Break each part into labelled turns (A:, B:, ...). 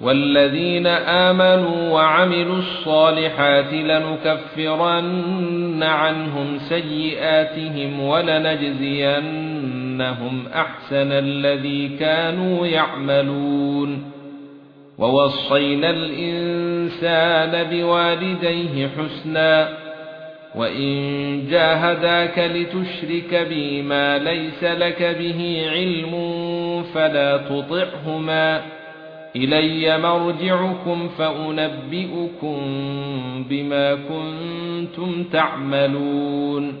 A: والذين آمنوا وعملوا الصالحات لنكفرن عنهم سيئاتهم ولنجزينهم أحسن الذي كانوا يعملون. ووصينا الإنسان بوالديه حسنا وإن جاهداك لتشرك بي ما ليس لك به علم فلا تطعهما. إلي مرجعكم فأنبئكم بما كنتم تعملون.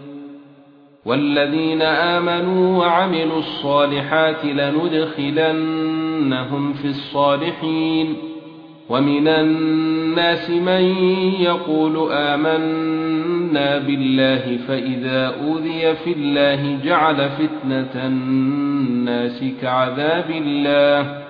A: والذين آمنوا وعملوا الصالحات لندخلنهم في الصالحين. ومن الناس من يقول آمنا بالله فإذا أوذي في الله جعل فتنة الناس كعذاب الله.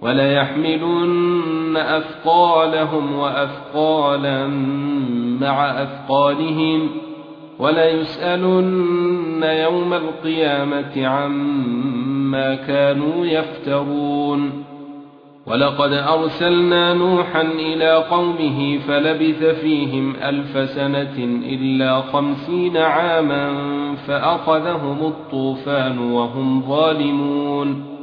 A: ولا يحملون أثقالهم وأثقالا مع أثقالهم ولا يوم القيامة عما كانوا يفترون ولقد أرسلنا نوحا إلى قومه فلبث فيهم ألف سنة إلا خمسين عاما فأخذهم الطوفان وهم ظالمون